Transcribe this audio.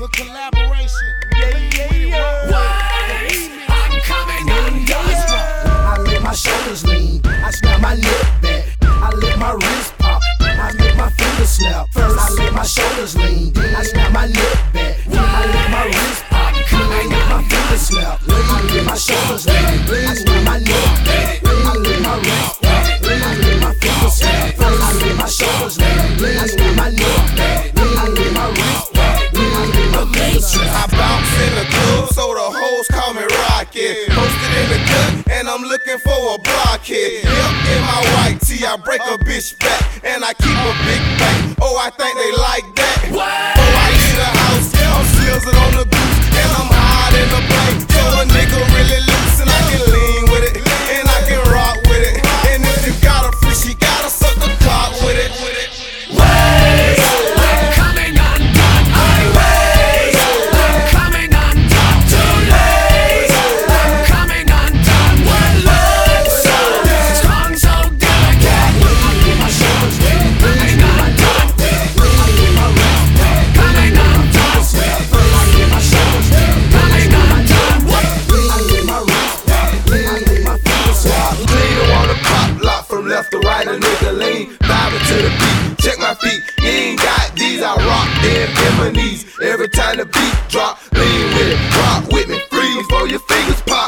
The collaboration. Yeah, yeah, yeah. I'm coming undone. I let my shoulders lean. I snap my lip back. I let my wrist pop. I make my fingers snap. First, I let my shoulders lean. I snap my lip back. I let my wrist pop. I let my fingers snap. I let my shoulders lean. Hoes call me Rocket. Posted in the cut, and I'm looking for a blockhead. Yep, in my white tee, I break a bitch back, and I keep a big back. Oh, I think they like that. Oh, I leave a house, to the beat. Check my feet, he ain't got these. I rock them in my knees. Every time the beat drop, lean with it, rock with me, freeze for your fingers pop.